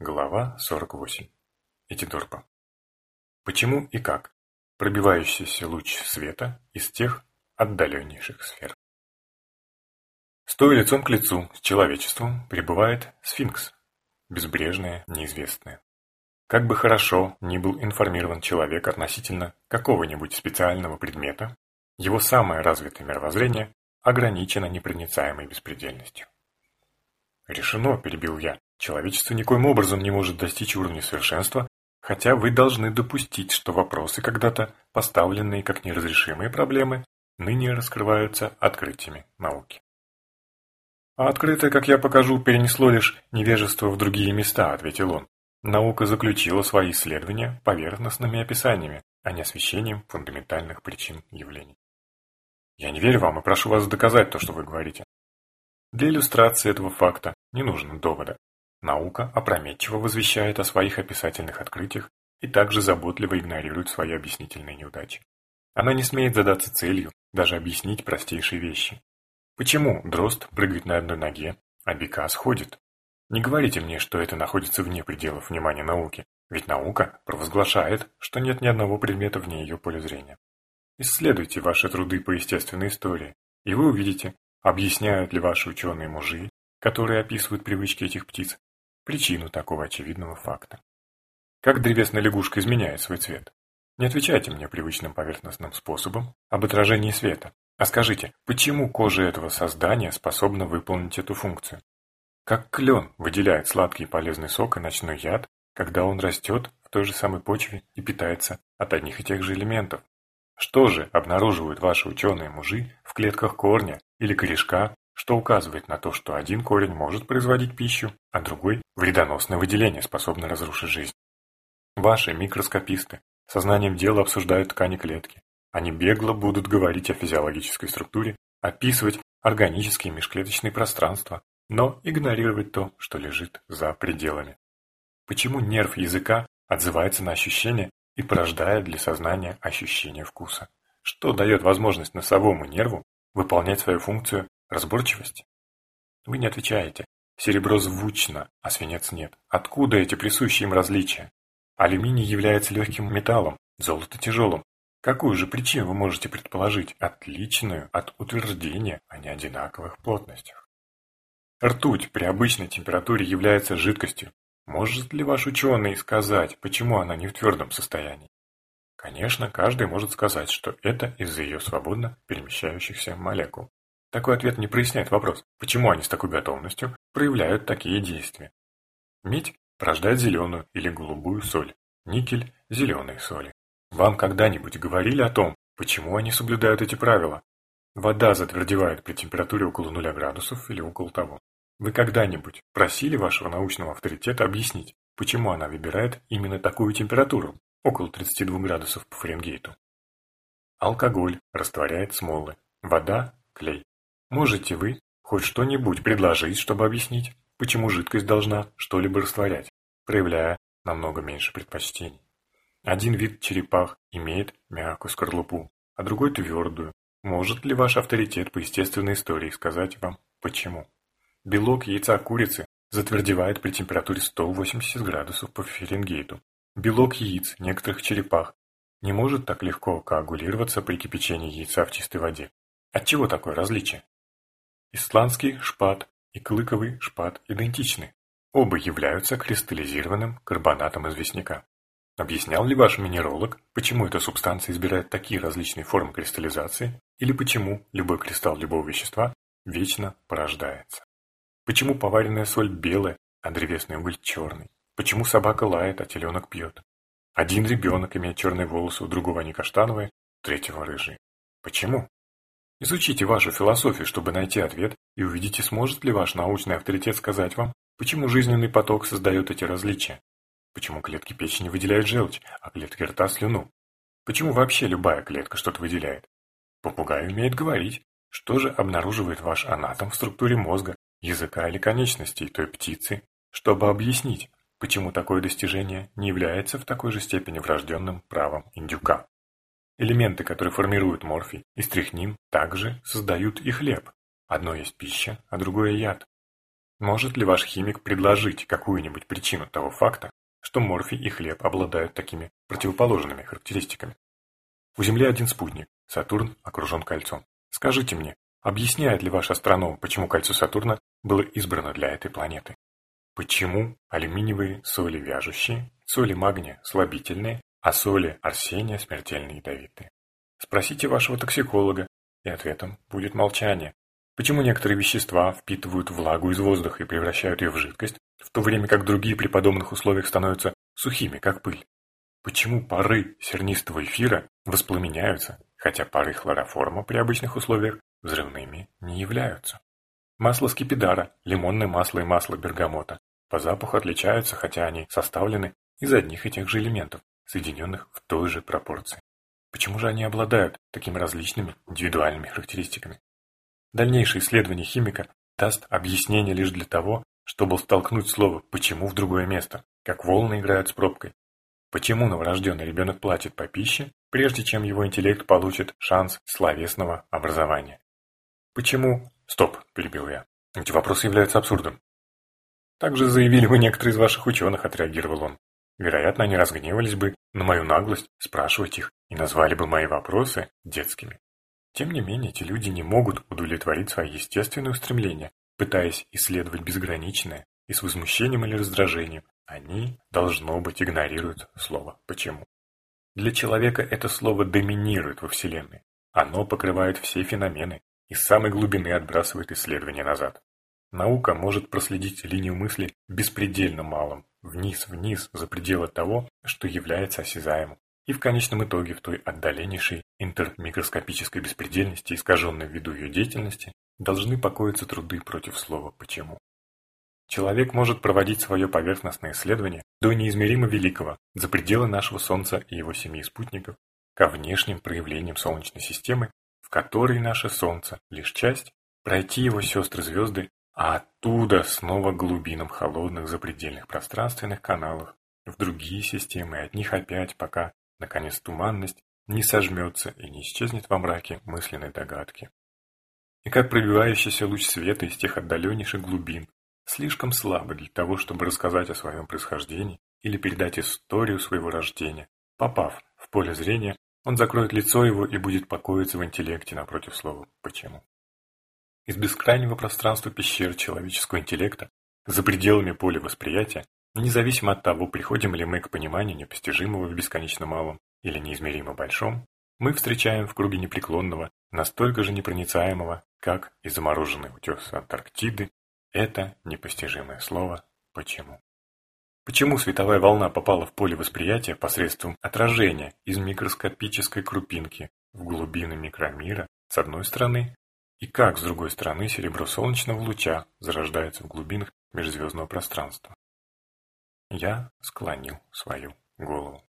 Глава 48. Этидорпа. Почему и как пробивающийся луч света из тех отдаленнейших сфер? Стоя лицом к лицу с человечеством пребывает сфинкс, безбрежное, неизвестное. Как бы хорошо ни был информирован человек относительно какого-нибудь специального предмета, его самое развитое мировоззрение ограничено непроницаемой беспредельностью. «Решено», – перебил я, Человечество никоим образом не может достичь уровня совершенства, хотя вы должны допустить, что вопросы, когда-то поставленные как неразрешимые проблемы, ныне раскрываются открытиями науки. А открытое, как я покажу, перенесло лишь невежество в другие места, ответил он. Наука заключила свои исследования поверхностными описаниями, а не освещением фундаментальных причин явлений. Я не верю вам и прошу вас доказать то, что вы говорите. Для иллюстрации этого факта не нужно довода. Наука опрометчиво возвещает о своих описательных открытиях и также заботливо игнорирует свои объяснительные неудачи. Она не смеет задаться целью даже объяснить простейшие вещи. Почему дрозд прыгает на одной ноге, а бека сходит? Не говорите мне, что это находится вне пределов внимания науки, ведь наука провозглашает, что нет ни одного предмета вне ее поля зрения. Исследуйте ваши труды по естественной истории, и вы увидите, объясняют ли ваши ученые-мужи, которые описывают привычки этих птиц, причину такого очевидного факта. Как древесная лягушка изменяет свой цвет? Не отвечайте мне привычным поверхностным способом об отражении света, а скажите, почему кожа этого создания способна выполнить эту функцию? Как клен выделяет сладкий и полезный сок и ночной яд, когда он растет в той же самой почве и питается от одних и тех же элементов? Что же обнаруживают ваши ученые-мужи в клетках корня или корешка что указывает на то, что один корень может производить пищу, а другой – вредоносное выделение, способное разрушить жизнь. Ваши микроскописты сознанием дела обсуждают ткани клетки. Они бегло будут говорить о физиологической структуре, описывать органические межклеточные пространства, но игнорировать то, что лежит за пределами. Почему нерв языка отзывается на ощущение и порождает для сознания ощущение вкуса? Что дает возможность носовому нерву выполнять свою функцию Разборчивость? Вы не отвечаете. Серебро звучно, а свинец нет. Откуда эти присущие им различия? Алюминий является легким металлом, золото тяжелым. Какую же причину вы можете предположить, отличную от утверждения о неодинаковых плотностях? Ртуть при обычной температуре является жидкостью. Может ли ваш ученый сказать, почему она не в твердом состоянии? Конечно, каждый может сказать, что это из-за ее свободно перемещающихся молекул. Такой ответ не проясняет вопрос, почему они с такой готовностью проявляют такие действия. Медь порождает зеленую или голубую соль, никель – зеленые соли. Вам когда-нибудь говорили о том, почему они соблюдают эти правила? Вода затвердевает при температуре около нуля градусов или около того. Вы когда-нибудь просили вашего научного авторитета объяснить, почему она выбирает именно такую температуру, около 32 градусов по Фаренгейту? Алкоголь растворяет смолы, вода – клей. Можете вы хоть что-нибудь предложить, чтобы объяснить, почему жидкость должна что-либо растворять, проявляя намного меньше предпочтений? Один вид черепах имеет мягкую скорлупу, а другой твердую. Может ли ваш авторитет по естественной истории сказать вам, почему? Белок яйца курицы затвердевает при температуре 180 градусов по Фаренгейту. Белок яиц некоторых черепах не может так легко коагулироваться при кипячении яйца в чистой воде. Отчего такое различие? Исландский шпат и клыковый шпат идентичны. Оба являются кристаллизированным карбонатом известняка. Объяснял ли ваш минералог, почему эта субстанция избирает такие различные формы кристаллизации, или почему любой кристалл любого вещества вечно порождается? Почему поваренная соль белая, а древесный уголь черный? Почему собака лает, а теленок пьет? Один ребенок имеет черные волосы, у другого они каштановые, у третьего рыжие. Почему? Изучите вашу философию, чтобы найти ответ, и увидите, сможет ли ваш научный авторитет сказать вам, почему жизненный поток создает эти различия. Почему клетки печени выделяют желчь, а клетки рта – слюну? Почему вообще любая клетка что-то выделяет? Попугай умеет говорить. Что же обнаруживает ваш анатом в структуре мозга, языка или конечностей той птицы, чтобы объяснить, почему такое достижение не является в такой же степени врожденным правом индюка? Элементы, которые формируют морфий и стрихнин, также создают и хлеб. Одно есть пища, а другое яд. Может ли ваш химик предложить какую-нибудь причину того факта, что морфий и хлеб обладают такими противоположными характеристиками? У Земли один спутник, Сатурн окружен кольцом. Скажите мне, объясняет ли ваш астроном, почему кольцо Сатурна было избрано для этой планеты? Почему алюминиевые соли вяжущие, соли магния слабительные, а соли арсения смертельно ядовитые? Спросите вашего токсиколога, и ответом будет молчание. Почему некоторые вещества впитывают влагу из воздуха и превращают ее в жидкость, в то время как другие при подобных условиях становятся сухими, как пыль? Почему пары сернистого эфира воспламеняются, хотя пары хлороформа при обычных условиях взрывными не являются? Масло скипидара, лимонное масло и масло бергамота по запаху отличаются, хотя они составлены из одних и тех же элементов, соединенных в той же пропорции. Почему же они обладают такими различными индивидуальными характеристиками? Дальнейшее исследование химика даст объяснение лишь для того, чтобы столкнуть слово «почему» в другое место, как волны играют с пробкой. Почему новорожденный ребенок платит по пище, прежде чем его интеллект получит шанс словесного образования? Почему... Стоп, перебил я. Эти вопросы являются абсурдом. Также заявили бы некоторые из ваших ученых, отреагировал он. Вероятно, они разгневались бы на мою наглость спрашивать их и назвали бы мои вопросы детскими. Тем не менее, эти люди не могут удовлетворить свои естественные устремления, пытаясь исследовать безграничное и с возмущением или раздражением. Они, должно быть, игнорируют слово «почему». Для человека это слово доминирует во Вселенной. Оно покрывает все феномены и с самой глубины отбрасывает исследования назад. Наука может проследить линию мысли беспредельно малым, вниз-вниз за пределы того, что является осязаемым, и в конечном итоге в той отдаленнейшей интермикроскопической беспредельности, искаженной ввиду ее деятельности, должны покоиться труды против слова «почему». Человек может проводить свое поверхностное исследование до неизмеримо великого, за пределы нашего Солнца и его семьи спутников, ко внешним проявлениям Солнечной системы, в которой наше Солнце – лишь часть, пройти его сестры-звезды, а оттуда снова глубинам холодных запредельных пространственных каналов в другие системы, от них опять, пока Наконец туманность не сожмется и не исчезнет во мраке мысленной догадки. И как пробивающийся луч света из тех отдаленнейших глубин, слишком слабо для того, чтобы рассказать о своем происхождении или передать историю своего рождения. Попав в поле зрения, он закроет лицо его и будет покоиться в интеллекте напротив слова «почему». Из бескрайнего пространства пещер человеческого интеллекта, за пределами поля восприятия, Независимо от того, приходим ли мы к пониманию непостижимого в бесконечно малом или неизмеримо большом, мы встречаем в круге непреклонного, настолько же непроницаемого, как и замороженный утес Антарктиды, это непостижимое слово «почему». Почему световая волна попала в поле восприятия посредством отражения из микроскопической крупинки в глубины микромира с одной стороны, и как с другой стороны серебро солнечного луча зарождается в глубинах межзвездного пространства? Я склонил свою голову.